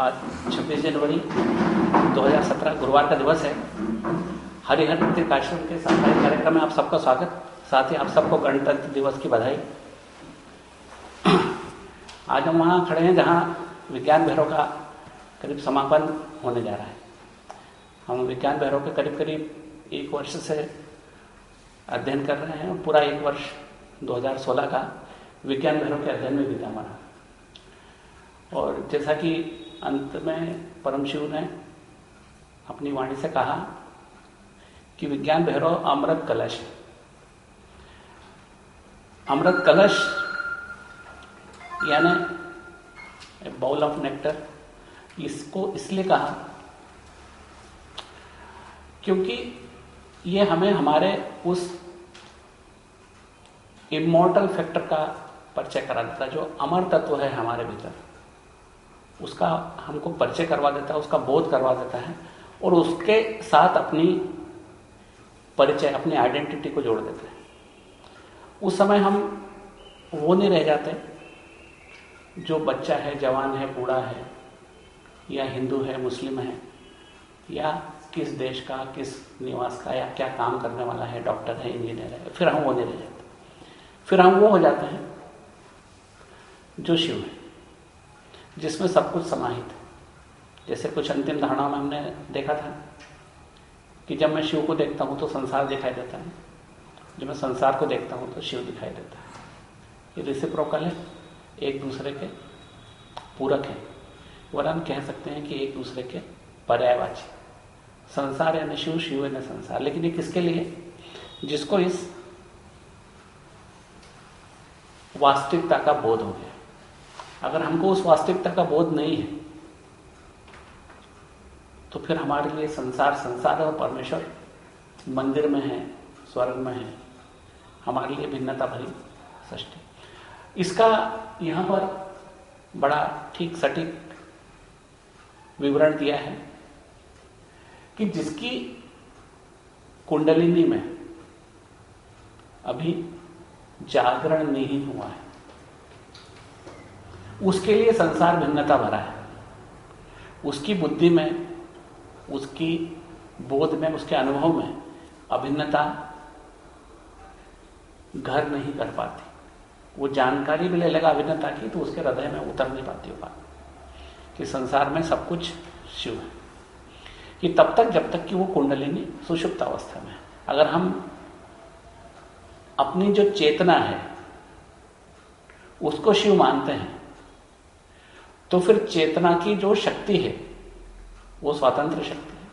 आज 26 जनवरी 2017 गुरुवार का दिवस है। हरिहर आश्रम के साप्ताहिक कार्यक्रम में आप सबका स्वागत। साथ ही आप सबको गणतंत्र दिवस की बधाई। आज हम वहाँ खड़े हैं जहाँ विज्ञान भैरव का करीब समापन होने जा रहा है। हम विज्ञान भैरव के करीब करीब एक वर्ष से अध्ययन कर रहे हैं। पूरा एक वर्ष 2016 का विज्ञान भैरव के अध्ययन में बीता हमारा। और जैसा कि अंत में परम शिव ने अपनी वाणी से कहा कि विज्ञान भैरव, अमृत कलश। अमृत कलश यानी बाउल ऑफ़ नेक्टर इसको इसलिए कहा क्योंकि ये हमें हमारे उस इमोर्टल फैक्टर का परिचय करा देता है जो अमर तत्व है हमारे भीतर। उसका हमको परिचय करवा देता है, उसका बोध करवा देता है और उसके साथ अपनी परिचय, अपनी आइडेंटिटी को जोड़ देते हैं। उस समय हम वो नहीं रह जाते जो बच्चा है, जवान है, बूढ़ा है, या हिंदू है, मुस्लिम है, या किस देश का, किस निवास का, या क्या काम करने वाला है, डॉक्टर है, इंजीनियर है, फिर हम वो नहीं रह जाते। फिर हम वो हो जाते हैं जो शिव है। जिसमें सब कुछ समाहित है। जैसे कुछ अंतिम धारणाओं में हमने देखा था कि जब मैं शिव को देखता हूँ तो संसार दिखाई देता है। जब मैं संसार को देखता हूँ तो शिव दिखाई देता है। ये रिसिप्रोकल है। एक दूसरे के पूरक है। वरन कह सकते हैं कि एक दूसरे के पर्यायवाची। संसार यानी शिव शिव यानी संसार। लेकिन ये किसके लिए जिसको इस वास्तविकता का बोध हो गया। अगर हमको उस वास्तविकता का बोध नहीं है तो फिर हमारे लिए संसार संसार और परमेश्वर मंदिर में है, स्वर्ग में है। हमारे लिए भिन्नता भरी सृष्टि। इसका यहाँ पर बड़ा ठीक सटीक विवरण दिया है कि जिसकी कुंडलिनी में अभी जागरण नहीं हुआ है उसके लिए संसार भिन्नता भरा है। उसकी बुद्धि में, उसकी बोध में, उसके अनुभव में अभिन्नता घर नहीं कर पाती। वो जानकारी भी ले लगा अभिन्नता की तो उसके हृदय में उतर नहीं पाती होगा कि संसार में सब कुछ शिव है। कि तब तक, जब तक कि वो कुंडलिनी सुषुप्त अवस्था में अगर हम अपनी जो चेतना है, उसको शिव मानते हैं तो फिर चेतना की जो शक्ति है, वो स्वतंत्र शक्ति है।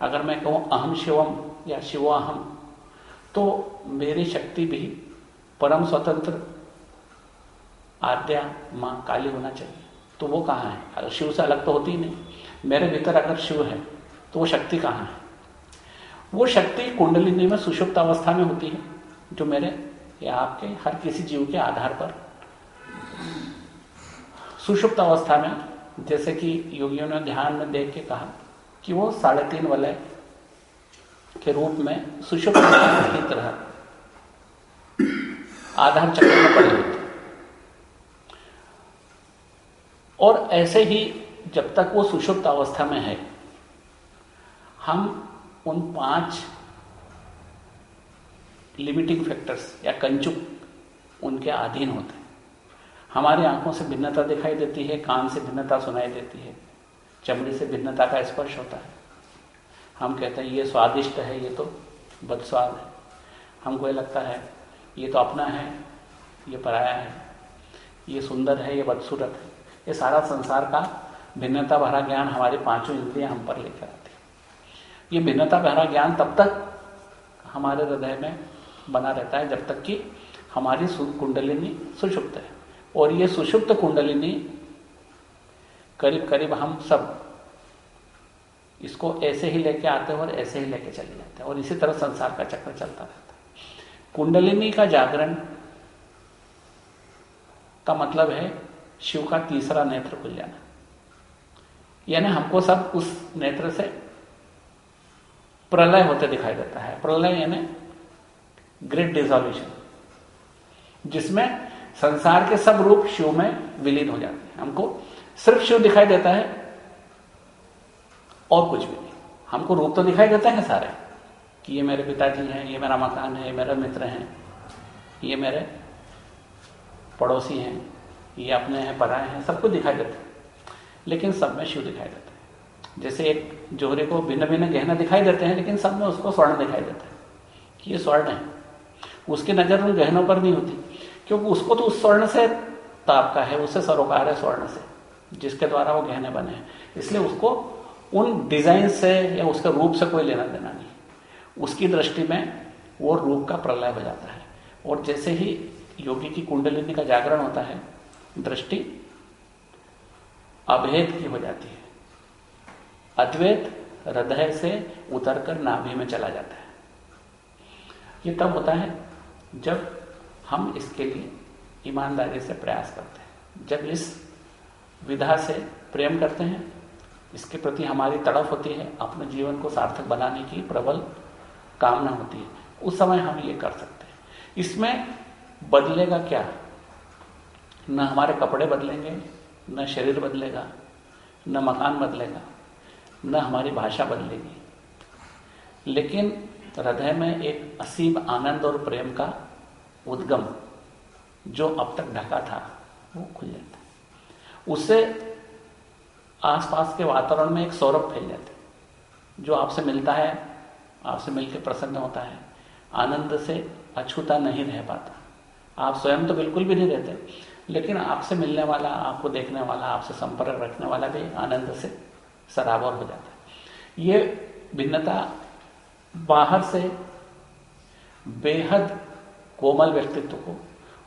अगर मैं कहूँ अहम शिवम या शिवाहम तो मेरी शक्ति भी परम स्वतंत्र आद्या माँ काली होना चाहिए। तो वो कहाँ है? अगर शिव से अलग तो होती ही नहीं। मेरे भीतर अगर शिव है तो वो शक्ति कहाँ है? वो शक्ति कुंडलिनी में सुषुप्त अवस्था में होती है, जो मेरे या आपके हर किसी जीव के आधार पर सुषुप्त अवस्था में, जैसे कि योगियों ने ध्यान में देख के कहा कि वो साढ़े तीन वलय के रूप में सुषुप्त की तरह आधार चक्र में पड़े होते और ऐसे ही जब तक वो सुषुप्त अवस्था में है, हम उन पाँच लिमिटिंग फैक्टर्स या कंचुक उनके अधीन होते हैं। हमारी आँखों से भिन्नता दिखाई देती है, कान से भिन्नता सुनाई देती है। चमड़ी से भिन्नता का स्पर्श होता है। हम कहते हैं, ये स्वादिष्ट है, ये तो बदस्वाद है। हमको ये लगता है, ये तो अपना है, ये पराया है, ये सुंदर है, ये बदसूरत है। ये सारा संसार का भिन्नता भरा ज्ञान हमारे पाँचों इंद्रियाँ हम पर लेकर आती है। ये भिन्नता भरा ज्ञान तब तक हमारे हृदय में बना रहता है जब तक कि हमारी कुंडलिनी सुषुप्त है। और ये सुषुप्त कुंडलिनी, करीब करीब हम सब इसको ऐसे ही लेके आते हैं और ऐसे ही लेके चले जाते हैं और इसी तरह संसार का चक्र चलता रहता है। कुंडलिनी का जागरण का मतलब है शिव का तीसरा नेत्र खुल जाना। यानी हमको सब उस नेत्र से प्रलय होते दिखाई देता है। प्रलय यानी ग्रेट डिजोल्यूशन जिसमें संसार के सब रूप शिव में विलीन हो जाते हैं। हमको सिर्फ़ शिव दिखाई देता है, और कुछ भी नहीं। हमको रूप तो दिखाई देते हैं सारे, कि ये मेरे पिताजी हैं, ये मेरा मकान है, ये मेरे मित्र हैं, ये मेरे पड़ोसी हैं, ये अपने हैं, पराए हैं, सब कुछ दिखाई देते हैं। लेकिन सब में शिव दिखाई देते हैं। जैसे एक जोहरे को भिन्न भिन्न गहना दिखाई देते हैं, लेकिन सब में उसको स्वर्ण दिखाई देता है, कि ये स्वर्ण है। उसकी नज़र उन गहनों पर नहीं होती। क्योंकि उसको तो उस स्वर्ण से ताप का है, उससे सरोकार है स्वर्ण से, जिसके द्वारा वो गहने बने हैं। इसलिए उसको उन डिज़ाइन से या उसके रूप से कोई लेना देना नहीं। उसकी दृष्टि में वो रूप का प्रलय हो जाता है। और जैसे ही योगी की कुंडलिनी का जागरण होता है, दृष्टि अभेद की हो जाती है। अद्वैत हृदय से उतरकर नाभि में चला जाता है। ये तब होता है जब हम इसके लिए ईमानदारी से प्रयास करते हैं। जब इस विधा से प्रेम करते हैं, इसके प्रति हमारी तड़फ होती है, अपने जीवन को सार्थक बनाने की प्रबल कामना होती है, उस समय हम ये कर सकते हैं। इसमें बदलेगा क्या? न हमारे कपड़े बदलेंगे, न शरीर बदलेगा, न मकान बदलेगा, न हमारी भाषा बदलेगी। लेकिन हृदय में एक असीम आनंद और प्रेम का उद्गम, जो अब तक ढका था, वो खुल जाता है। उससे आसपास के वातावरण में एक सौरभ फैल जाते जो आपसे मिलता है, आपसे मिलकर प्रसन्न होता है, आनंद से अछूता नहीं रह पाता। आप स्वयं तो बिल्कुल भी नहीं रहते, लेकिन आपसे मिलने वाला, आपको देखने वाला, आपसे संपर्क रखने वाला भी आनंद से सराबर हो जाता है। ये भिन्नता बाहर से बेहद कोमल व्यक्तित्व को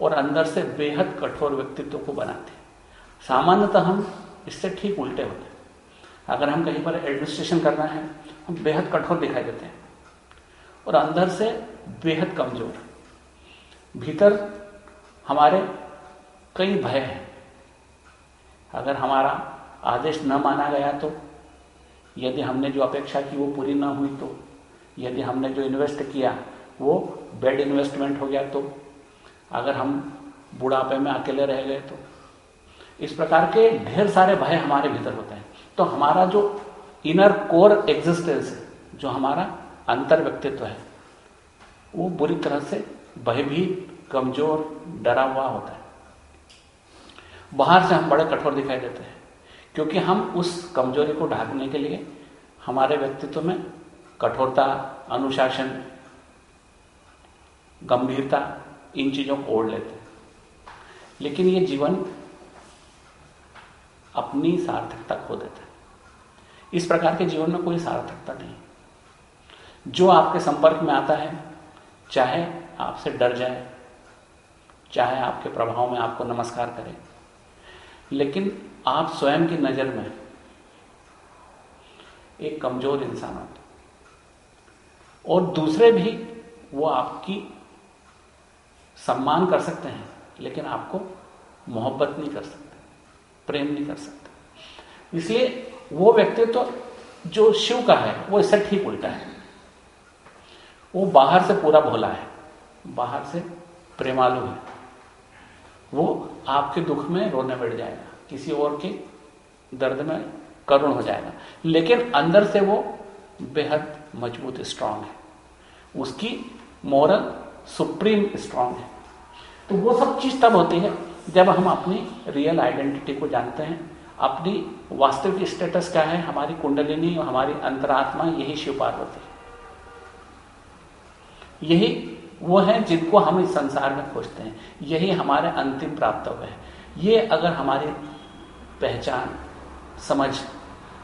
और अंदर से बेहद कठोर व्यक्तित्व को बनाते हैं। सामान्यतः हम इससे ठीक उल्टे होते हैं। अगर हम कहीं पर एडमिनिस्ट्रेशन करना है, हम बेहद कठोर दिखाई देते हैं। और अंदर से बेहद कमज़ोर। भीतर हमारे कई भय हैं। अगर हमारा आदेश न माना गया तो यदि हमने जो अपेक्षा की वो पूरी ना हुई तो यदि हमने जो इन्वेस्ट किया वो बेड इन्वेस्टमेंट हो गया तो। अगर हम बुढ़ापे में अकेले रह गए तो। इस प्रकार के ढेर सारे भय हमारे भीतर होते हैं। तो हमारा जो इनर कोर एग्जिस्टेंस है, जो हमारा अंतर व्यक्तित्व है, वो बुरी तरह से भयभीत, कमज़ोर, डरा हुआ होता है। बाहर से हम बड़े कठोर दिखाई देते हैं, क्योंकि हम उस कमज़ोरी को ढाकने के लिए हमारे व्यक्तित्व में कठोरता, अनुशासन गंभीरता इन चीज़ों को ओढ़ लेते हैं। लेकिन ये जीवन अपनी सार्थकता खो देता है। इस प्रकार के जीवन में कोई सार्थकता नहीं जो आपके संपर्क में आता है, चाहे आपसे डर जाए, चाहे आपके प्रभाव में आपको नमस्कार करे, लेकिन आप स्वयं की नज़र में एक कमज़ोर इंसान होते और दूसरे भी वो आपकी सम्मान कर सकते हैं, लेकिन आपको मोहब्बत नहीं कर सकते, प्रेम नहीं कर सकते। इसलिए वो व्यक्तित्व तो जो शिव का है, वो इससे ठीक उल्टा है। वो बाहर से पूरा भोला है, बाहर से प्रेमालु है। वो आपके दुख में रोने बैठ जाएगा, किसी और के दर्द में करुण हो जाएगा। लेकिन अंदर से वो बेहद मज़बूत स्ट्रांग है। उसकी मॉरल सुप्रीम स्ट्रांग है। तो वो सब चीज़ तब होती है जब हम अपनी रियल आइडेंटिटी को जानते हैं। अपनी वास्तविक स्टेटस क्या है, हमारी कुंडलिनी और हमारी अंतरात्मा, यही शिव पार्वती यही वो है जिनको हम इस संसार में खोजते हैं। यही हमारे अंतिम प्राप्तव्य है। ये अगर हमारी पहचान, समझ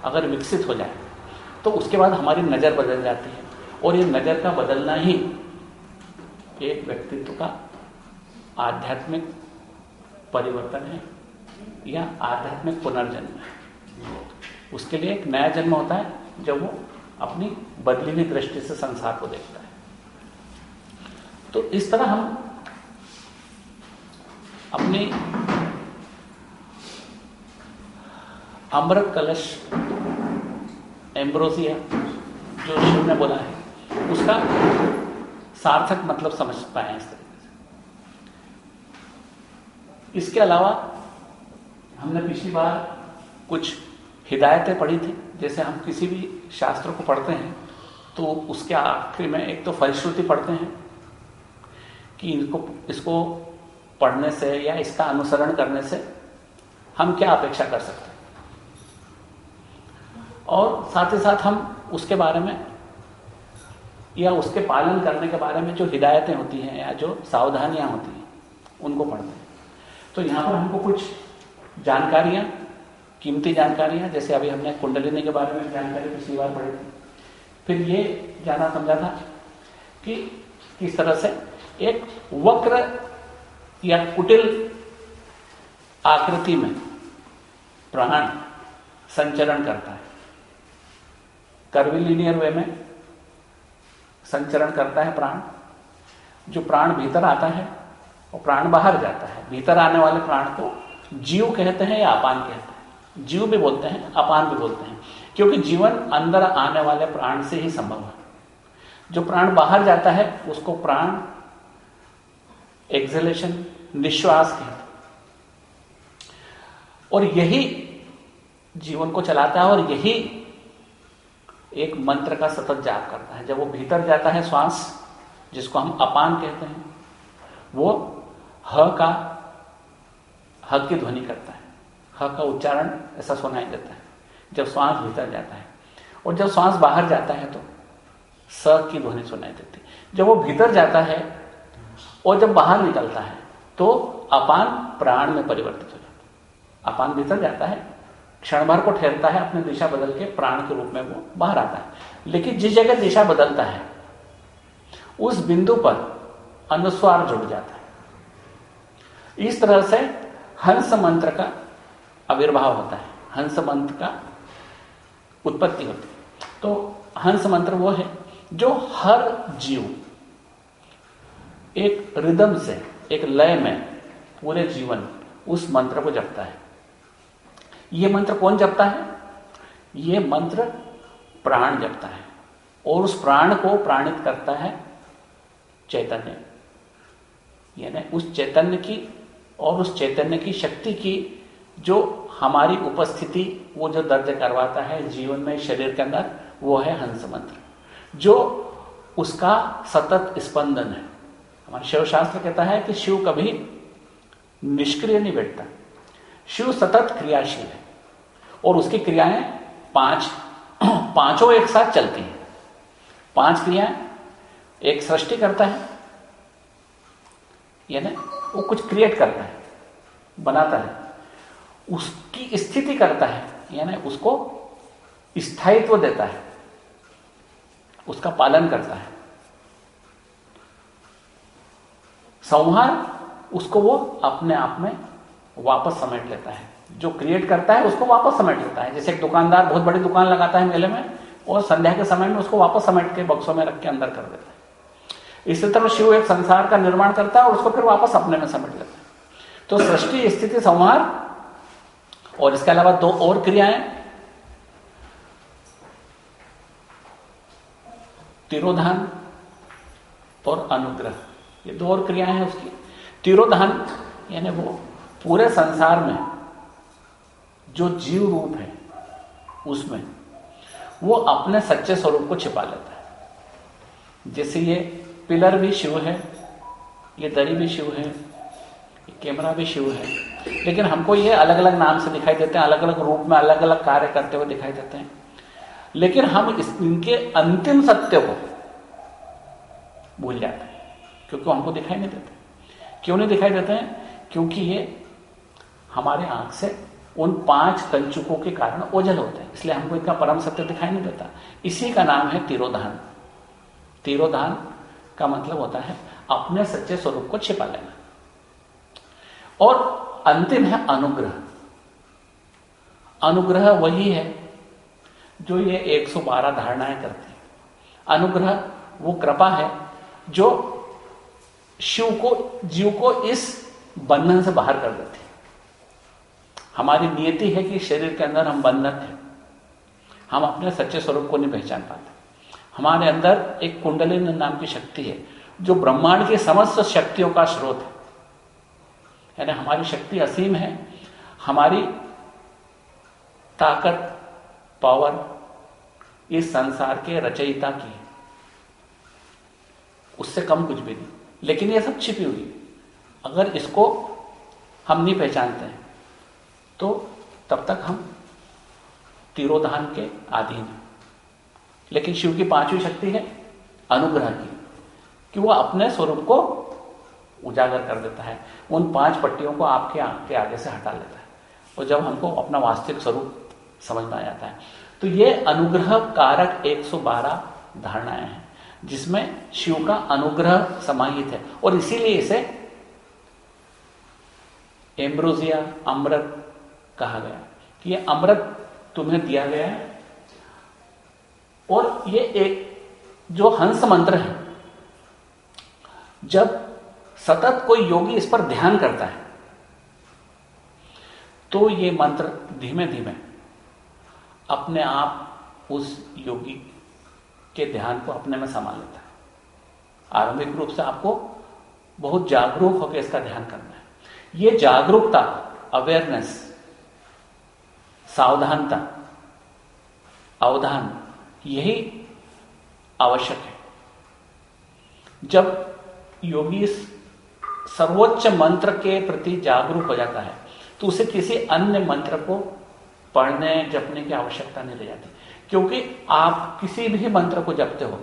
अगर विकसित हो जाए तो उसके बाद हमारी नज़र बदल जाती है। और ये नज़र का बदलना ही एक व्यक्तित्व का आध्यात्मिक परिवर्तन है या आध्यात्मिक पुनर्जन्म है। उसके लिए एक नया जन्म होता है, जब वो अपनी बदली हुई दृष्टि से संसार को देखता है। तो इस तरह हम अपनी अमृत कलश एम्ब्रोसिया, जो शिव ने बोला है, उसका सार्थक मतलब समझ पाए इस तरीके से। इसके अलावा हमने पिछली बार कुछ हिदायतें पढ़ी थी, जैसे हम किसी भी शास्त्र को पढ़ते हैं तो उसके आखिर में एक तो फलश्रुति पढ़ते हैं कि इनको, इसको पढ़ने से या इसका अनुसरण करने से हम क्या अपेक्षा कर सकते हैं। और साथ ही साथ हम उसके बारे में या उसके पालन करने के बारे में जो हिदायतें होती हैं या जो सावधानियाँ होती हैं, उनको पढ़ते हैं। तो यहाँ पर हमको कुछ जानकारियाँ, कीमती जानकारियाँ, जैसे अभी हमने कुंडलिनी के बारे में जानकारी पिछली बार पढ़ी थी। फिर ये जाना समझा था कि किस तरह से एक वक्र या कुटिल आकृति में प्राण संचरण करता है। कर्विलीनियर वे में संचरण करता है प्राण। जो प्राण भीतर आता है और प्राण बाहर जाता है। भीतर आने वाले प्राण को जीव कहते हैं या अपान कहते हैं? जीव भी बोलते हैं, अपान भी बोलते हैं। क्योंकि जीवन अंदर आने वाले प्राण से ही संभव है। जो प्राण बाहर जाता है, उसको प्राण एक्सलेशन निश्वास कहते और यही जीवन को चलाता है और यही एक मंत्र का सतत जाप करता है। जब वो भीतर जाता है श्वास, जिसको हम अपान कहते हैं, वो ह का, ह की ध्वनि करता है। ह का उच्चारण ऐसा सुनाई देता है, जब श्वास भीतर जाता है। और जब श्वास बाहर जाता है तो स की ध्वनि सुनाई देती है। जब वो भीतर जाता है और जब बाहर निकलता है तो अपान प्राण में परिवर्तित हो जाता है। अपान भीतर जाता है क्षण भर को ठहरता है, अपने दिशा बदल के प्राण के रूप में वो बाहर आता है। लेकिन जिस जगह दिशा बदलता है, उस बिंदु पर अनुस्वार जुड़ जाता है। इस तरह से हंस मंत्र का आविर्भाव होता है। हंस मंत्र का उत्पत्ति होती है। तो हंस मंत्र वो है जो हर जीव, एक रिदम से, एक लय में, पूरे जीवन उस मंत्र को जपता है। ये मंत्र कौन जपता है? ये मंत्र प्राण जपता है। और उस प्राण को प्राणित करता है चैतन्य। यानी उस चैतन्य की और उस चैतन्य की शक्ति की जो हमारी उपस्थिति, वो जो दर्ज करवाता है जीवन में, शरीर के अंदर, वो है हंस मंत्र। जो उसका सतत स्पंदन है। हमारे शिव शास्त्र कहता है कि शिव कभी निष्क्रिय नहीं बैठता। शिव सतत क्रियाशील है। और उसकी क्रियाएँ पाँच, पाँचों एक साथ चलती हैं। पाँच क्रियाएँ एक सृष्टि करता है, यानी वो कुछ क्रिएट करता है, बनाता है। उसकी स्थिति करता है, यानी उसको स्थायित्व देता है, उसका पालन करता है। संहार उसको वो अपने आप में वापस समेट लेता है। जो क्रिएट करता है, उसको वापस समेट लेता है। जैसे एक दुकानदार बहुत बड़ी दुकान लगाता है मेले में, और संध्या के समय में उसको वापस समेट के बक्सों में रख के अंदर कर देता है। इसी तरह शिव एक संसार का निर्माण करता है और उसको फिर वापस अपने में समेट लेता है। तो सृष्टि, स्थिति, संहार, और इसके अलावा दो और क्रियाएँ। तिरोधान और अनुग्रह। ये दो और क्रियाएँ हैं उसकी। तिरोधान, यानी वो पूरे संसार में जो जीव रूप है, उसमें वो अपने सच्चे स्वरूप को छिपा लेता है। जैसे ये पिलर भी शिव है, ये दरी भी शिव है कैमरा भी शिव है, लेकिन हमको ये अलग अलग नाम से दिखाई देते हैं अलग अलग रूप में अलग अलग कार्य करते हुए दिखाई देते हैं। लेकिन हम इस, इनके अंतिम सत्य को भूल जाते हैं, क्योंकि हमको दिखाई नहीं देते। क्यों नहीं दिखाई देते हैं? क्योंकि ये हमारे आँख से उन पाँच कंचुकों के कारण ओझल होते हैं। इसलिए हमको इनका परम सत्य दिखाई नहीं देता। इसी का नाम है तिरोधान। तिरोधान का मतलब होता है अपने सच्चे स्वरूप को छिपा लेना। और अंतिम है अनुग्रह। अनुग्रह वही है जो ये 112 धारणाएँ करते है। अनुग्रह वो कृपा है जो शिव को, जीव को इस बंधन से बाहर कर देती हमारी नियति है कि शरीर के अंदर हम बंधन हैं। हम अपने सच्चे स्वरूप को नहीं पहचान पाते। हमारे अंदर एक कुंडलिन नाम की शक्ति है, जो ब्रह्मांड की समस्त शक्तियों का स्रोत है। यानी हमारी शक्ति असीम है। हमारी ताकत पावर इस संसार के रचयिता की उससे कम कुछ भी नहीं। लेकिन ये सब छिपी हुई है। अगर इसको हम नहीं पहचानते हैं तो तब तक हम तिरोधान के अधीन हैं। लेकिन शिव की पांचवी शक्ति है अनुग्रह की, कि वो अपने स्वरूप को उजागर कर देता है। उन पाँच पट्टियों को आपके आँख के आगे से हटा लेता है। और जब हमको अपना वास्तविक स्वरूप समझ में आ जाता है तो ये अनुग्रह कारक 112 धारणाएँ हैं, जिसमें शिव का अनुग्रह समाहित है। और इसीलिए इसे एम्ब्रोजिया, अमृत कहा गया कि ये अमृत तुम्हें दिया गया है। और ये एक जो हंस मंत्र है, जब सतत कोई योगी इस पर ध्यान करता है तो ये मंत्र धीमे धीमे अपने आप उस योगी के ध्यान को अपने में समा लेता है। आरंभिक रूप से आपको बहुत जागरूक होकर इसका ध्यान करना है। ये जागरूकता अवेयरनेस सावधानता, अवधान, यही आवश्यक है। जब योगी सर्वोच्च मंत्र के प्रति जागरूक हो जाता है तो उसे किसी अन्य मंत्र को पढ़ने, जपने की आवश्यकता नहीं रह जाती। क्योंकि आप किसी भी मंत्र को जपते हो,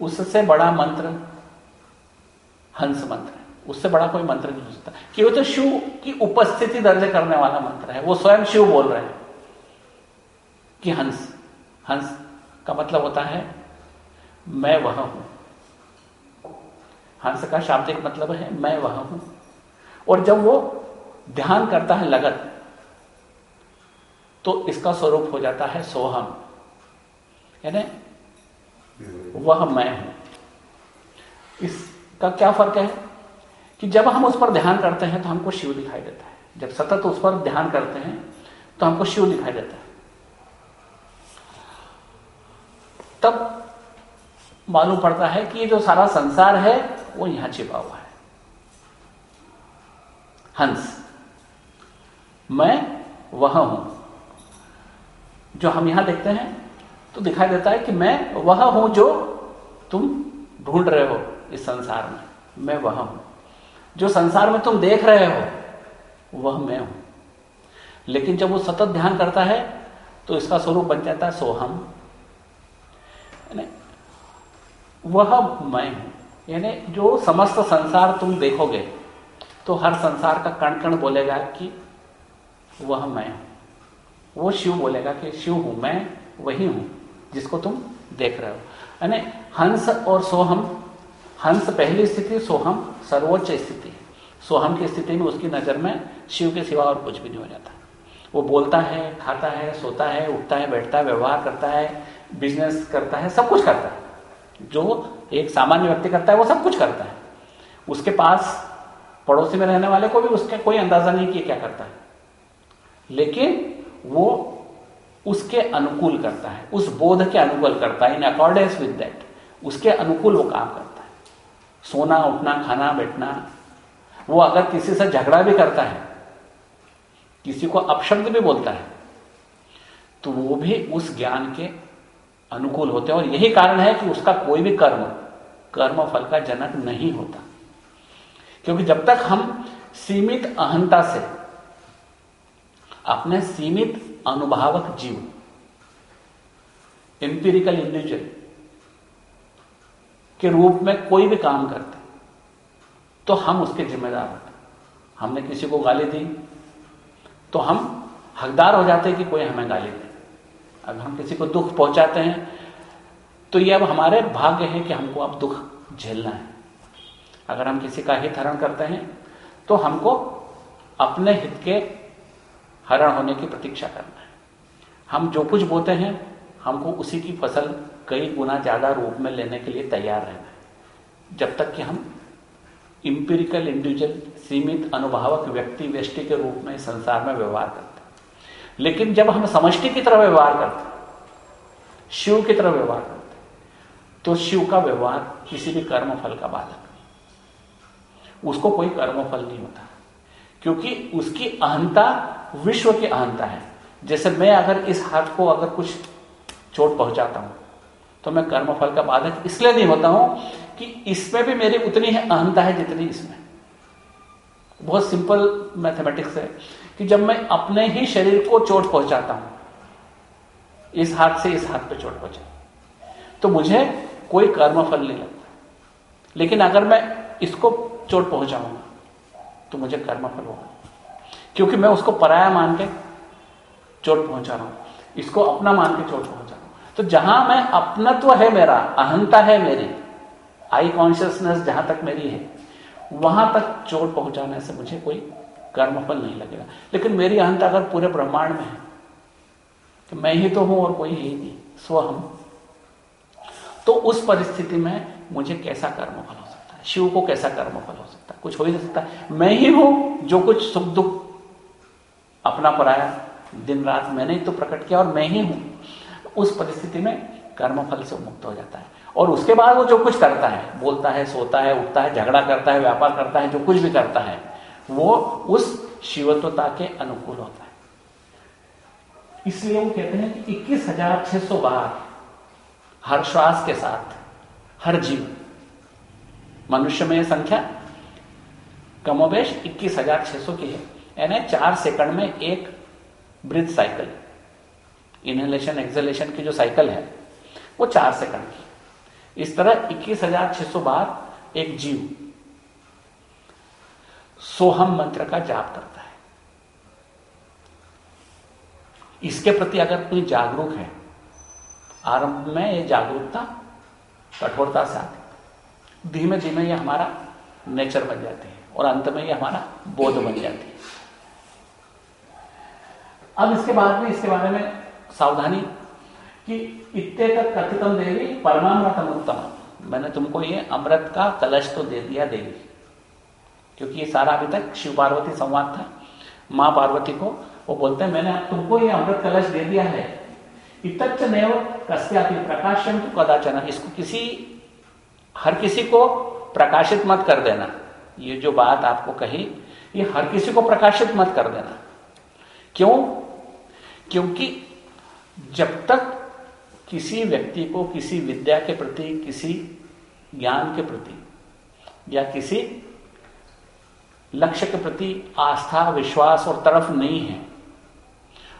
उससे बड़ा मंत्र हंस मंत्र। उससे बड़ा कोई मंत्र नहीं हो सकता। कि वो तो शिव की उपस्थिति दर्ज करने वाला मंत्र है। वो स्वयं शिव बोल रहे हैं कि हंस हंस का मतलब होता है, मैं वह हूँ। हंस का शाब्दिक मतलब है, मैं वह हूँ। और जब वो ध्यान करता है लगत तो इसका स्वरूप हो जाता है सोहम। यानी वह मैं हूँ। इसका क्या फ़र्क है? कि जब हम उस पर ध्यान करते हैं तो हमको शिव दिखाई देता है। जब सतत उस पर ध्यान करते हैं तो हमको शिव दिखाई देता है। तब मालूम पड़ता है कि ये जो सारा संसार है, वो यहाँ छिपा हुआ है। हंस, मैं वह हूँ। जो हम यहाँ देखते हैं तो दिखाई देता है कि मैं वह हूँ जो तुम ढूंढ रहे हो इस संसार में। मैं वह हूँ। जो संसार में तुम देख रहे हो, वह मैं हूँ। लेकिन जब वो सतत ध्यान करता है तो इसका स्वरूप बन जाता है सोहम। वह मैं हूँ। यानी जो समस्त संसार तुम देखोगे तो हर संसार का कण कण बोलेगा कि वह मैं हूँ। वो शिव बोलेगा कि शिव हूँ, मैं वही हूँ जिसको तुम देख रहे हो। यानी हंस और सोहम हंस पहली स्थिति, सोहम सर्वोच्च स्थिति। सोहम की स्थिति में उसकी नज़र में शिव के सिवा और कुछ भी नहीं हो जाता। वो बोलता है, खाता है, सोता है, उठता है, बैठता है, व्यवहार करता है बिज़नेस करता है, सब कुछ करता है। जो एक सामान्य व्यक्ति करता है, वो सब कुछ करता है। उसके पास पड़ोसी में रहने वाले को भी उसका कोई अंदाज़ा नहीं कि क्या करता है। लेकिन वो उसके अनुकूल करता है, उस बोध के अनुकूल करता है इन अकॉर्डेंस विद दैट उसके अनुकूल वो काम करता है। सोना, उठना, खाना, बैठना, वो अगर किसी से झगड़ा भी करता है, किसी को अपशब्द भी बोलता है तो वो भी उस ज्ञान के अनुकूल होते हैं। और यही कारण है कि उसका कोई भी कर्म कर्म फल का जनक नहीं होता। क्योंकि जब तक हम सीमित अहंता से, अपने सीमित अनुभावक जीव इंपिरिकल इंडिविजुअल के रूप में कोई भी काम करते तो हम उसके जिम्मेदार होते। हमने किसी को गाली दी तो हम हकदार हो जाते कि कोई हमें गाली दे। अगर हम किसी को दुख पहुंचाते हैं तो ये अब हमारे भाग्य है कि हमको अब दुख झेलना है। अगर हम किसी का हित हरण करते हैं तो हमको अपने हित के हरण होने की प्रतीक्षा करना है। हम जो कुछ बोते हैं, हमको उसी की फ़सल कई गुना ज़्यादा रूप में लेने के लिए तैयार रहना है जब तक कि हम इंपेरिकल इंडिविजुअल सीमित अनुभावक व्यक्ति व्यष्टि के रूप में संसार में व्यवहार करते लेकिन जब हम समष्टि की तरह व्यवहार करते शिव की तरह व्यवहार करते तो शिव का व्यवहार किसी भी कर्म फल का बाधक नहीं। उसको कोई कर्म फल नहीं होता। क्योंकि उसकी अहंता विश्व की अहंता है। जैसे मैं अगर इस हाथ को अगर कुछ चोट पहुंचाता हूँ तो मैं कर्मफल का बाधक इसलिए नहीं होता हूँ कि इसमें भी मेरी उतनी ही अहंता है जितनी इसमें। बहुत सिंपल मैथमेटिक्स है कि जब मैं अपने ही शरीर को चोट पहुंचाता हूँ, इस हाथ से इस हाथ पे चोट पहुँचा तो मुझे कोई कर्मफल नहीं लगता। लेकिन अगर मैं इसको चोट पहुंचाऊँगा तो मुझे कर्मफल होगा। क्योंकि मैं उसको पराया मान के चोट पहुँचा रहा हूँ। इसको अपना मान के चोट पहुँचा तो जहाँ मैं अपनत्व है मेरा, अहंता है मेरी, आई कॉन्शियसनेस जहाँ तक मेरी है, वहाँ तक चोट पहुँचाने से मुझे कोई कर्मफल नहीं लगेगा। लेकिन मेरी अहंता अगर पूरे ब्रह्मांड में है तो मैं ही तो हूँ और कोई ही नहीं स्व हम तो उस परिस्थिति में मुझे कैसा कर्मफल हो सकता है? शिव को कैसा कर्मफल हो सकता है? कुछ हो ही नहीं सकता। मैं ही हूँ जो कुछ सुख दुख अपना पराया दिन रात मैंने ही तो प्रकट किया और मैं ही हूँ। उस परिस्थिति में कर्मफल से मुक्त हो जाता है। और उसके बाद वो जो कुछ करता है, बोलता है, सोता है, उठता है, झगड़ा करता है, व्यापार करता है, जो कुछ भी करता है, वो उस शिवत्वता के अनुकूल होता है। इसलिए वो कहते हैं कि इक्कीस हज़ार छह सौ बार हर श्वास के साथ हर जीव, मनुष्य में संख्या कमोबेश इक्कीस हज़ार छह सौ की है यानी चार सेकंड में एक ब्रिथ साइकिल इनहेलेशन, एक्सलेशन की जो साइकिल है, वो चार सेकंड की। इस तरह इक्कीस हज़ार छह सौ बार एक जीव सोहम मंत्र का जाप करता है। इसके प्रति अगर कोई जागरूक है, आरंभ में ये जागरूकता कठोरता से आती धीमे धीमे ये हमारा नेचर बन जाती है और अंत में ये हमारा बोध बन जाती है। अब इसके बाद में, इसके बारे में सावधानी कि इतने तक कथितम देवी परमामृतम उत्तम मैंने तुमको ये अमृत का कलश तो दे दिया देवी। क्योंकि ये सारा अभी तक शिव पार्वती संवाद था। माँ पार्वती को, वो बोलते हैं, मैंने तुमको ये अमृत कलश दे दिया है। इतच नैव कस्यापि प्रकाशन तो कदाचन। इसको किसी, हर किसी को प्रकाशित मत कर देना। ये जो बात आपको कही, ये हर किसी को प्रकाशित मत कर देना। क्यों? क्योंकि जब तक किसी व्यक्ति को, किसी विद्या के प्रति, किसी ज्ञान के प्रति या किसी लक्ष्य के प्रति आस्था, विश्वास और तरफ़ नहीं है,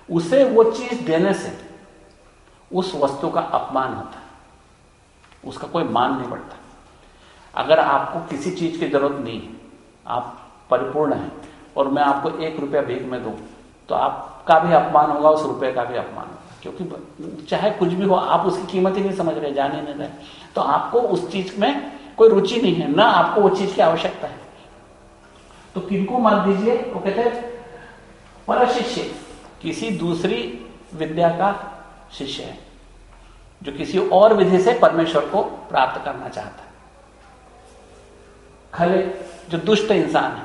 उसे वो चीज़ देने से उस वस्तु का अपमान होता है। उसका कोई मान नहीं बढ़ता अगर आपको किसी चीज़ की ज़रूरत नहीं है, आप परिपूर्ण हैं और मैं आपको एक रुपया भीख में दूँ तो आपका भी अपमान होगा, उस रुपये का भी अपमान क्योंकि चाहे कुछ भी हो, आप उसकी कीमत ही नहीं समझ रहे, जान ही नहीं रहे तो आपको उस चीज़ में कोई रुचि नहीं है, ना आपको वो चीज़ की आवश्यकता है। तो किनको मान दीजिए? वो कहते हैं पर शिष्य। किसी दूसरी विद्या का शिष्य है, जो किसी और विधि से परमेश्वर को प्राप्त करना चाहता है। खले जो दुष्ट इंसान है,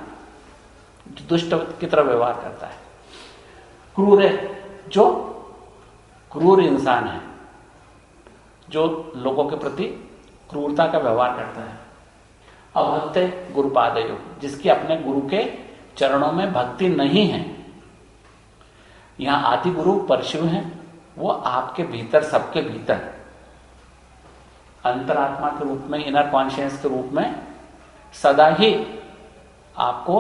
जो दुष्ट की तरह व्यवहार करता है, क्रूर है, जो क्रूर इंसान है, जो लोगों के प्रति क्रूरता का व्यवहार करता है। अभक्त गुरुपादयो, जिसकी अपने गुरु के चरणों में भक्ति नहीं है। यहाँ आदि गुरु परशु हैं, वो आपके भीतर, सबके भीतर। अंतरात्मा के रूप में इनर कॉन्शियस के रूप में सदा ही आपको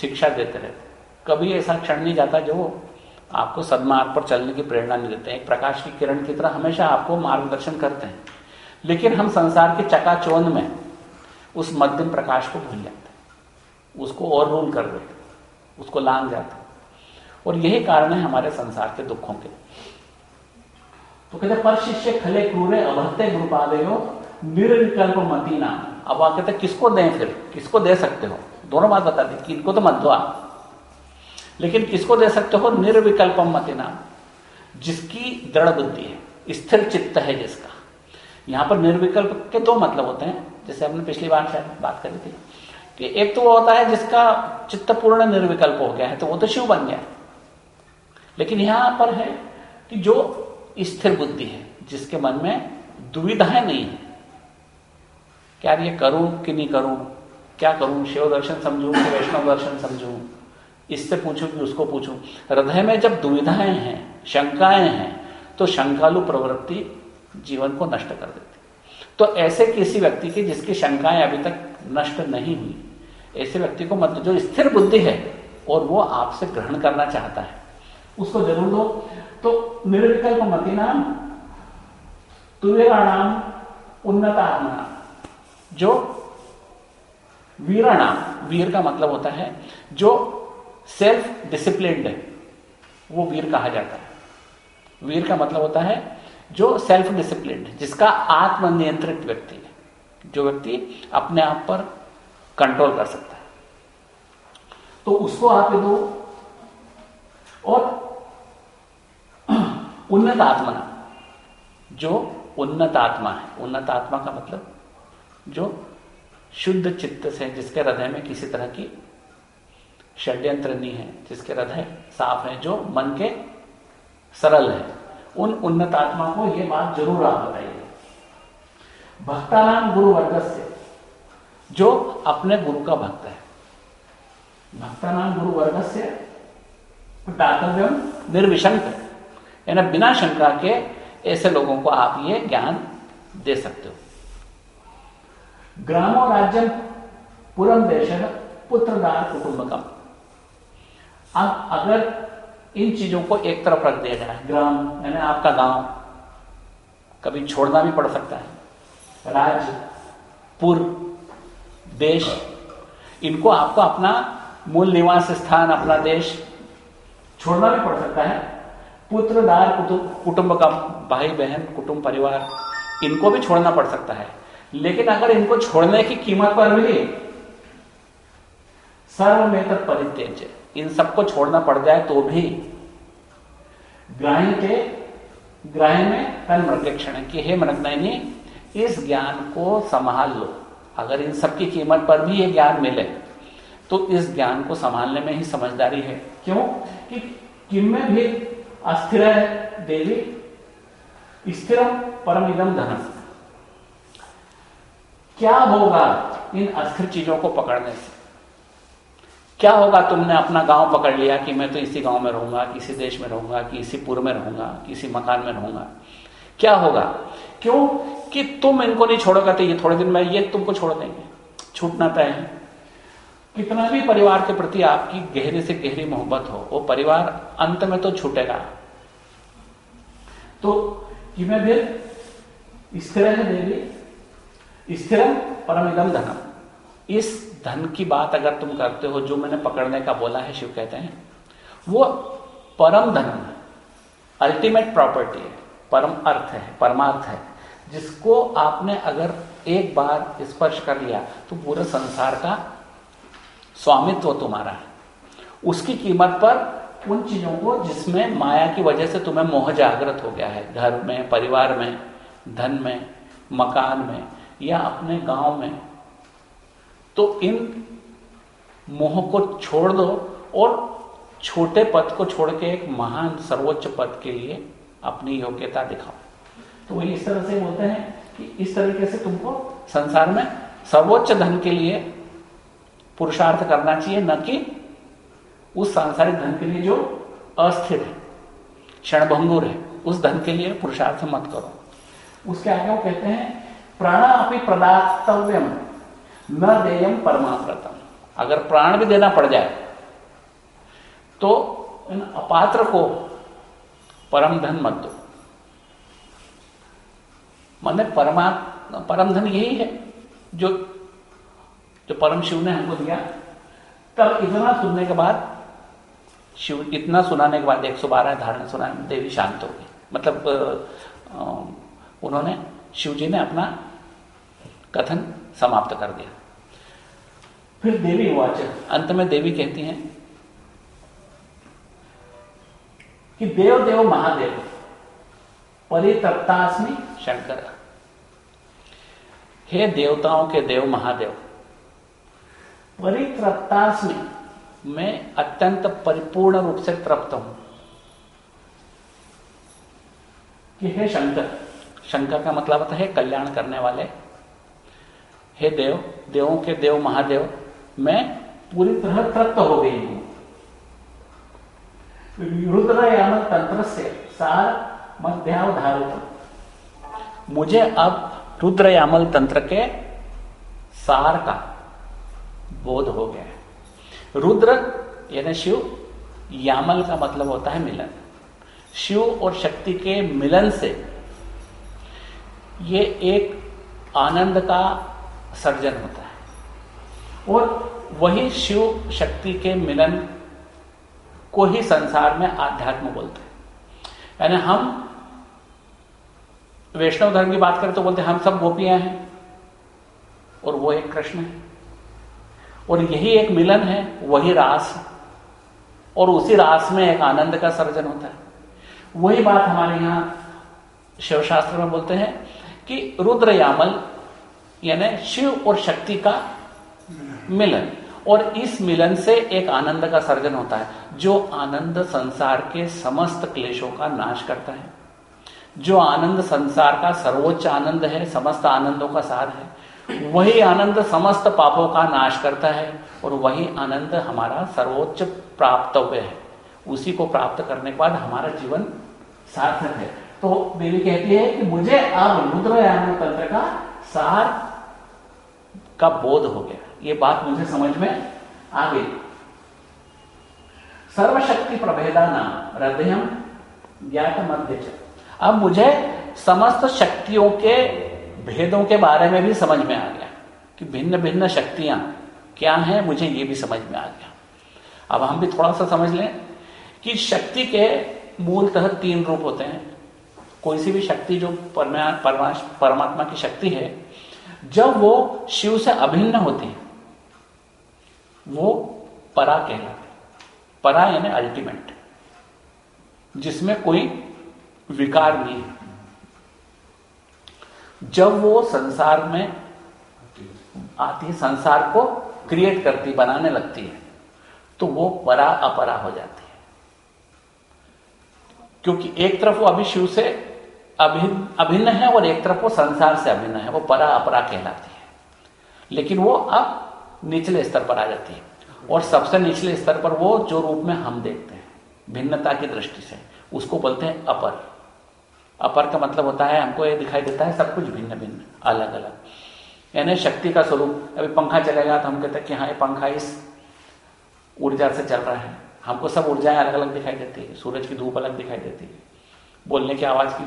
शिक्षा देते रहते कभी ऐसा क्षण नहीं जाता जो आपको सदमार्ग पर चलने की प्रेरणा नहीं देते एक प्रकाश की किरण की तरह हमेशा आपको मार्गदर्शन करते हैं। लेकिन हम संसार के चकाचौंध में उस मध्यम प्रकाश को भूल जाते हैं। उसको और रूल कर देते उसको लांग जाते और यही कारण है हमारे संसार के दुखों के। तो कहते पर शिष्य खले क्रूरे अभत्य गुरुपादयो निर्विकल्प मती नाम अब आप कहते किसको दें फिर? किसको दे सकते हो? दोनों बात बता दी। कि इनको तो मत दो आप। लेकिन किसको दे सकते हो निर्विकल्पम मती नाम जिसकी दृढ़ बुद्धि है, स्थिर चित्त है जिसका। यहाँ पर निर्विकल्प के दो मतलब होते हैं, जैसे हमने पिछली बार शायद बात करी थी, कि एक तो वो होता है जिसका चित्त पूर्ण निर्विकल्प हो गया है तो वो तो शिव बन गया लेकिन यहाँ पर है कि जो स्थिर बुद्धि है, जिसके मन में दुविधाएँ नहीं है। क्या ये करूँ कि नहीं करूँ? क्या करूँ? शिव दर्शन समझू कि वैष्णव दर्शन समझू? इससे पूछूँ कि उसको पूछूँ। हृदय में जब दुविधाएँ हैं, शंकाएँ हैं तो शंकालु प्रवृत्ति जीवन को नष्ट कर देती तो ऐसे किसी व्यक्ति की जिसकी शंकाएँ अभी तक नष्ट नहीं हुई, ऐसे व्यक्ति को मतलब जो स्थिर बुद्धि है और वो आपसे ग्रहण करना चाहता है, उसको ज़रूर दो। तो निर्विकल्प मति नाम तुवेरा नाम उन्नत जो वीरा नाम वीर का मतलब होता है, जो सेल्फ डिसिप्लिन्ड है। वो वीर कहा जाता है। वीर का मतलब होता है जो सेल्फ डिसिप्लिन जिसका आत्मनियंत्रित व्यक्ति है। जो व्यक्ति अपने आप पर कंट्रोल कर सकता है। तो उसको आप दो, और उन्नत आत्मा जो उन्नत आत्मा है। उन्नत आत्मा का मतलब जो शुद्ध चित्त से, जिसके हृदय में किसी तरह की षड्यंत्र नहीं है, जिसके हृदय साफ़ है, जो मन के सरल है। उन उन्नत आत्मा को यह बात ज़रूर आप बताइए। भक्तानाम गुरु वर्ग से जो अपने गुरु का भक्त है। भक्तानाम गुरु वर्ग से दातव्यम निर्विशंक, यानी बिना शंका के ऐसे लोगों को आप ये ज्ञान दे सकते हो। ग्रामो राज्य पुरम देश पुत्रदार कुटुंबकम अब अगर इन चीज़ों को एक तरफ़ रख दिया जाए ग्राम यानी आपका गाँव, कभी छोड़ना भी पड़ सकता है। राज्य पुर देश, इनको आपको अपना मूल निवास स्थान, अपना देश छोड़ना भी पड़ सकता है। पुत्रदार कुटुंब का भाई, बहन, कुटुंब, परिवार, इनको भी छोड़ना पड़ सकता है। लेकिन अगर इनको छोड़ने की कीमत पर भी सर्व में इन सबको छोड़ना पड़ जाए तो भी ग्राही के ग्राही में तन मृगक्षण की हे मृगनयनी, इस ज्ञान को संभाल लो। अगर इन सबकी कीमत पर भी ये ज्ञान मिले तो इस ज्ञान को संभालने में ही समझदारी है। क्यों? कि किम में भी अस्थिर है देवी स्थिर परम इदम धन क्या होगा इन अस्थिर चीज़ों को पकड़ने से? क्या होगा तुमने अपना गाँव पकड़ लिया कि मैं तो इसी गाँव में रहूँगा किसी देश में रहूँगा, कि इसी पुर में रहूँगा किसी मकान में रहूँगा? क्या होगा? क्यों? कि तुम इनको नहीं छोड़ोगे तो ये थोड़े दिन में, ये तुमको छोड़ देंगे। छूटना तय है। कितना भी परिवार के प्रति आपकी गहरी से गहरी मोहब्बत हो, वो परिवार अंत में तो छूटेगा। तो मैं फिर स्थिर है देवी स्थिर परमिदम धनम। इस धन की बात अगर तुम करते हो, जो मैंने पकड़ने का बोला है, शिव कहते हैं, वो परम धन अल्टीमेट प्रॉपर्टी है, परम अर्थ है, परमार्थ है, जिसको आपने अगर एक बार स्पर्श कर लिया तो पूरे संसार का स्वामित्व तुम्हारा है। उसकी कीमत पर उन चीज़ों को जिसमें माया की वजह से तुम्हें मोह जागृत हो गया है, घर में, परिवार में, धन में, मकान में, या अपने गाँव में तो इन मोह को छोड़ दो और छोटे पद को छोड़ के एक महान सर्वोच्च पद के लिए अपनी योग्यता दिखाओ। तो वही इस तरह से बोलते हैं कि इस तरीके से तुमको संसार में सर्वोच्च धन के लिए पुरुषार्थ करना चाहिए, न कि उस सांसारिक धन के लिए जो अस्थिर है, क्षणभंगुर है, उस धन के लिए पुरुषार्थ मत करो। उसके आगे वो कहते हैं प्राणा अपनी प्रदातव्यम। न देयम परमाप्रतम अगर प्राण भी देना पड़ जाए तो इन अपात्र को परम धन मत दो। मैंने परमा परम धन यही है, जो जो परम शिव ने हमको दिया। तब इतना सुनने के बाद, शिव, इतना सुनाने के बाद, एक सौ बारह धारणा सुनाने देवी शांत हो गई। मतलब उन्होंने शिव जी ने अपना कथन समाप्त कर दिया। फिर देवी वाच अंत में देवी कहती हैं कि देव देव महादेव परितप्तास्मि शंकर हे देवताओं के देव महादेव परितृप्तास्मि। मैं अत्यंत परिपूर्ण रूप से तृप्त हूँ। कि हे शंकर। शंकर का मतलब होता है कल्याण करने वाले। हे देव, देवों के देव महादेव, मैं पूरी तरह तृप्त हो गई हूँ। रुद्रयामल तंत्र से सार मध्यावधारित। मुझे अब रुद्र यामल तंत्र के सार का बोध हो गया रुद्र, यानी शिव, यामल का मतलब होता है मिलन। शिव और शक्ति के मिलन से ये एक आनंद का सर्जन होता है। और वही शिव शक्ति के मिलन को ही संसार में आध्यात्म बोलते हैं। यानी हम वैष्णव धर्म की बात करें तो बोलते हैं, हम सब गोपियाँ हैं और वो एक कृष्ण है। और यही एक मिलन है, वही रास और उसी रास में एक आनंद का सर्जन होता है। वही बात हमारे यहाँ शिवशास्त्र में बोलते हैं कि रुद्र यामल यानी शिव और शक्ति का मिलन। और इस मिलन से एक आनंद का सर्जन होता है, जो आनंद संसार के समस्त क्लेशों का नाश करता है। जो आनंद संसार का सर्वोच्च आनंद है, समस्त आनंदों का सार है, वही आनंद समस्त पापों का नाश करता है, और वही आनंद हमारा सर्वोच्च प्राप्तव्य है। उसी को प्राप्त करने के बाद हमारा जीवन सार्थक है। तो देवी कहती है कि मुझे अब रुद्रयान तंत्र का सार का बोध हो गया। ये बात मुझे समझ में आ गई। सर्वशक्ति प्रभेदा नाम हृदय ज्ञात मध्य अब मुझे समस्त शक्तियों के, भेदों के बारे में भी समझ में आ गया कि भिन्न भिन्न शक्तियाँ क्या हैं, मुझे ये भी समझ में आ गया। अब हम भी थोड़ा सा समझ लें कि शक्ति के मूलतः तीन रूप होते हैं। कोई सी भी शक्ति जो परमात्मा की शक्ति है जब वो शिव से अभिन्न होती है, वो परा कहलाते परा यानी अल्टीमेट जिसमें कोई विकार नहीं है। जब वो संसार में आती है, संसार को क्रिएट करती, बनाने लगती है तो वो परा अपरा हो जाती है। क्योंकि एक तरफ़ वो अभी शिव से अभिन्न अभिन्न है और एक तरफ़ वो संसार से अभिन्न है, वो परा अपरा कहलाती है। लेकिन वो अब निचले स्तर पर आ जाती है। और सबसे निचले स्तर पर वो जो रूप में हम देखते हैं, भिन्नता की दृष्टि से, उसको बोलते हैं अपर। अपर का मतलब होता है, हमको ये दिखाई देता है सब कुछ भिन्न भिन्न अलग अलग यानी शक्ति का स्वरूप, अभी पंखा चलेगा तो हम कहते हैं कि हाँ ये पंखा इस ऊर्जा से चल रहा है। हमको सब ऊर्जाएँ अलग अलग दिखाई देती है, सूरज की धूप अलग दिखाई देती है। बोलने की आवाज़ की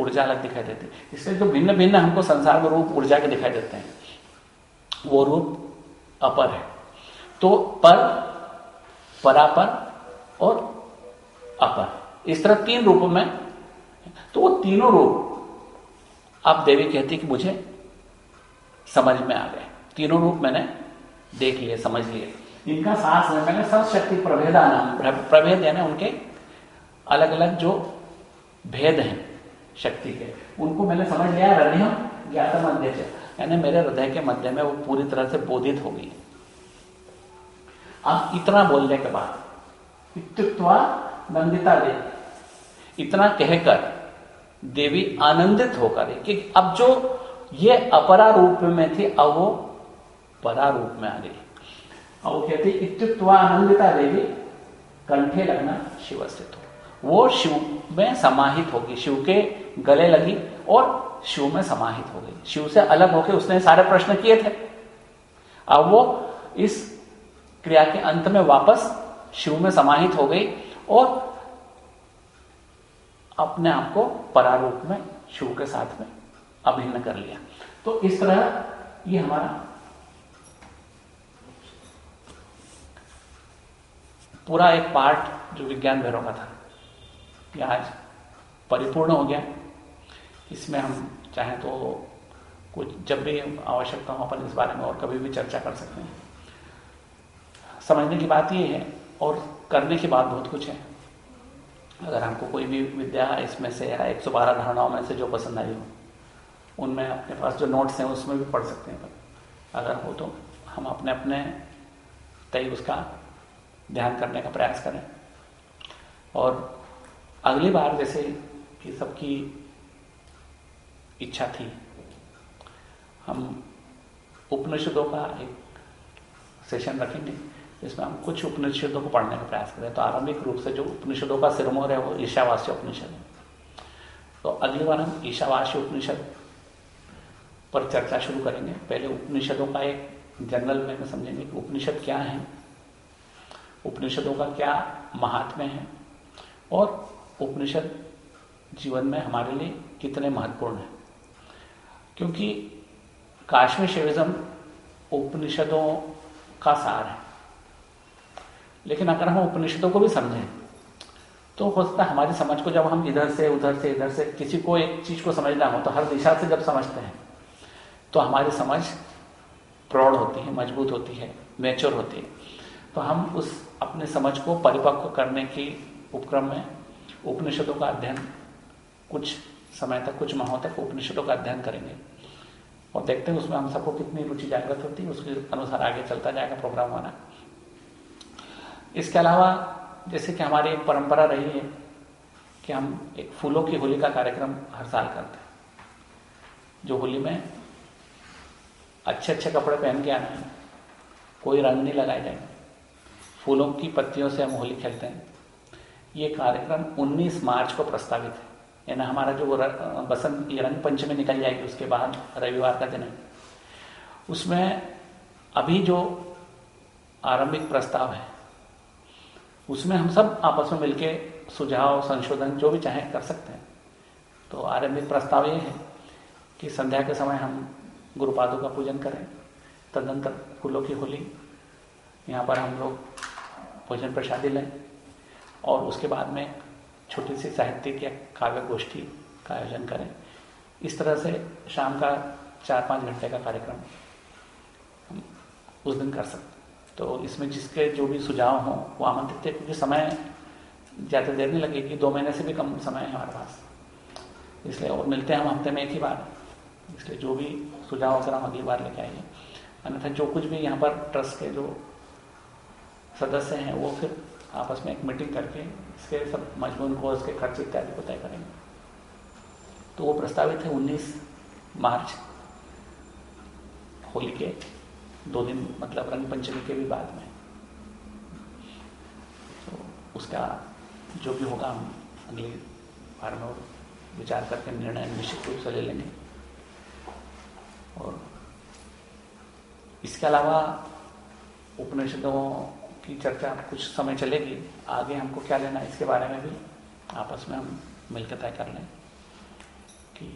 ऊर्जा अलग दिखाई देती है। इसलिए जो भिन्न भिन्न हमको संसार में रूप ऊर्जा के दिखाई देते हैं, वो रूप अपर है। तो पर, परापर और अपर। इस तरह तीन रूपों में तो वो तीनों रूप आप देवी कहती कि मुझे समझ में आ गए। तीनों रूप मैंने देख लिए, समझ लिए। इनका साहस है, मैंने सब शक्ति प्रभेदा नाम, प्रभेद यानी उनके अलग अलग जो भेद हैं शक्ति के। उनको मैंने समझ लिया हृदय मध्य से। यानी मेरे हृदय के मध्य में वो पूरी तरह से बोधित हो गई। अब इतना बोलने के बाद इत्युक्वा नंदिता देवी इतना कहकर देवी आनंदित होकर कि अब जो ये अपरा रूप में थी, अब वो परा रूप में आ गई। और वो कहती इत्युक्वा आनंदिता देवी, कंठे लगना शिव स्थित हो वो शिव में समाहित होगी। शिव के गले लगी और शिव में समाहित हो गई। शिव से अलग होकर उसने सारे प्रश्न किए थे। अब वो इस क्रिया के अंत में वापस शिव में समाहित हो गई और अपने आप को परारूप में शिव के साथ में अभिन्न कर लिया। तो इस तरह ये हमारा पूरा एक पार्ट जो विज्ञान भैरव का था आज परिपूर्ण हो गया। इसमें हम चाहें तो कुछ, जब भी आवश्यकता हो, अपन इस बारे में और कभी भी चर्चा कर सकते हैं। समझने की बात ये है और करने की बात बहुत कुछ है। अगर हमको कोई भी विद्या इसमें से या एक सौ बारह धारणाओं में से जो पसंद आई हो, उनमें अपने पास जो नोट्स हैं, उसमें भी पढ़ सकते हैं अगर हो तो हम अपने अपने तय उसका ध्यान करने का प्रयास करें। और अगली बार जैसे कि सबकी इच्छा थी। हम उपनिषदों का एक सेशन रखेंगे इसमें हम कुछ उपनिषदों को पढ़ने का प्रयास करें। तो आरंभिक रूप से जो उपनिषदों का सिरमोर है, वो ईशावास्य उपनिषद है। तो अगली बार हम ईशावास्य उपनिषद पर चर्चा शुरू करेंगे। पहले उपनिषदों का एक जनरल में समझेंगे कि उपनिषद क्या है, उपनिषदों का क्या महात्म्य है, और उपनिषद जीवन में हमारे लिए कितने महत्वपूर्ण है। क्योंकि काश्मीर शिविज्म उपनिषदों का सार है। लेकिन अगर हम उपनिषदों को भी समझें तो हो सकता है हमारी समझ को जब हम इधर से, उधर से, इधर से किसी को एक चीज़ को समझना हो तो हर दिशा से जब समझते हैं तो हमारी समझ प्रौढ़ होती है, मज़बूत होती है, मैच्योर होती है। तो हम उस अपने समझ को परिपक्व करने की उपक्रम में उपनिषदों का अध्ययन कुछ समय तक, कुछ माहों तक उपनिषदों का अध्ययन करेंगे। और देखते हैं उसमें हम सबको कितनी रुचि जागृत होती है, उसके अनुसार आगे चलता जाएगा प्रोग्राम होना इसके अलावा, जैसे कि हमारी एक परंपरा रही है कि हम एक फूलों की होली का कार्यक्रम हर साल करते हैं। जो होली में अच्छे अच्छे कपड़े पहन के आना है, कोई रंग नहीं लगाए जाएँगे। फूलों की पत्तियों से हम होली खेलते हैं। ये कार्यक्रम 19 मार्च को प्रस्तावित है। यानी हमारा जो बसंत रंग पंचमी निकल जाएगी, उसके बाद रविवार का दिन है। उसमें अभी जो आरंभिक प्रस्ताव है, उसमें हम सब आपस में मिलके सुझाव, संशोधन, जो भी चाहे कर सकते हैं। तो आरंभिक प्रस्ताव ये है कि संध्या के समय हम गुरुपादों का पूजन करें। तदनंतर फूलों की होली, यहाँ पर हम लोग भोजन प्रसादी लें और उसके बाद में छोटी सी साहित्यिक या काव्य गोष्ठी का आयोजन करें। इस तरह से शाम का चार पाँच घंटे का कार्यक्रम हम उस दिन कर सकते तो इसमें जिसके जो भी सुझाव हों, वो आमंत्रित थे, क्योंकि समय ज़्यादा देर नहीं लगेगी, दो महीने से भी कम समय है हमारे पास। इसलिए और मिलते हैं हम हफ़्ते में एक ही बार। इसलिए जो भी सुझाव अगर हम अगली बार लेके आएँगे अन्यथा जो कुछ भी यहाँ पर ट्रस्ट के जो सदस्य हैं, वो फिर आपस में एक मीटिंग करके, इसके सब मजमून को इसके खर्च इत्यादि को तय करेंगे। तो वो प्रस्तावित है 19 मार्च, होली के दो दिन मतलब रंग पंचमी के भी बाद में। तो उसका जो भी होगा, हम अगली बार में विचार करके निर्णय निश्चित रूप से ले लेंगे। और इसके अलावा उपनिषदों की चर्चा कुछ समय चलेगी। आगे हमको क्या लेना है इसके बारे में भी आपस में हम मिलकर तय कर लें कि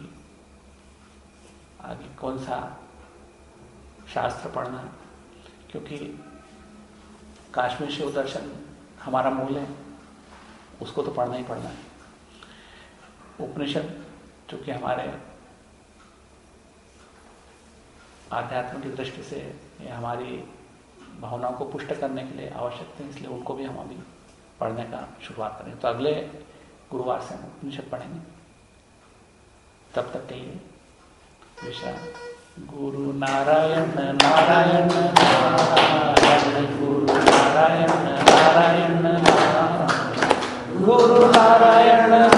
आगे कौन सा शास्त्र पढ़ना क्योंकि काश्मीर शिव दर्शन हमारा मूल है, उसको तो पढ़ना ही पढ़ना है। उपनिषद चूँकि हमारे आध्यात्म की दृष्टि से ये हमारी भावनाओं को पुष्ट करने के लिए आवश्यक थे, इसलिए उनको भी हम अभी पढ़ने का शुरुआत करें तो अगले गुरुवार से हम उपनिषद पढ़ेंगे। तब तक के लिए विश्राम। गुरु नारायण नारायण गुरु नारायण नारायण गुरु नारायण।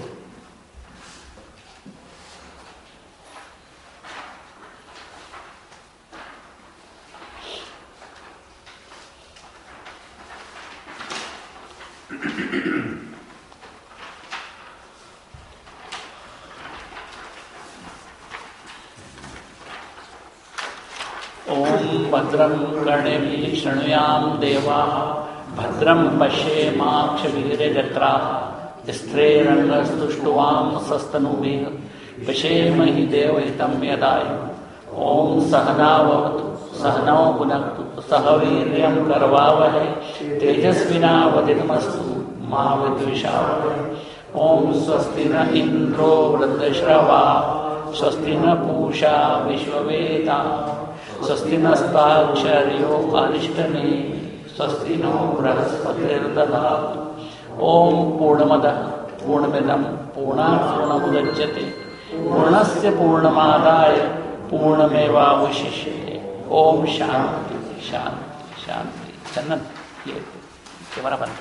भद्रं कर्णेभिः शृणुयां देवाः, भद्रं पश्येमाक्षवीर्यजत्राः स्त्रेरङ्गस्तुष्टुवां सस्तनुभिः विषेमहि देवहितं यदाय। ॐ सहनावतु सहनौ पुनक्तु सह वीर्यं करवावहै तेजस्विनावदितमस्तु मा विद्विषावहै। ॐ स्वस्ति न इन्द्रो वृद्धश्रवा, स्वस्ति न पूषा विश्ववेता। स्वस्ति नस्ताक्षर्यो अरिष्टने स्वस्ति नो बृहस्पतिर्दधा ओम पूर्णमद पूर्णमिदम पूर्णा पूर्णमुदच्यते पूर्णस्य पूर्णमादाय, पूर्णमेवावशिष्य। ओम शांति शांति शांति चंदन ये कैमरा बंद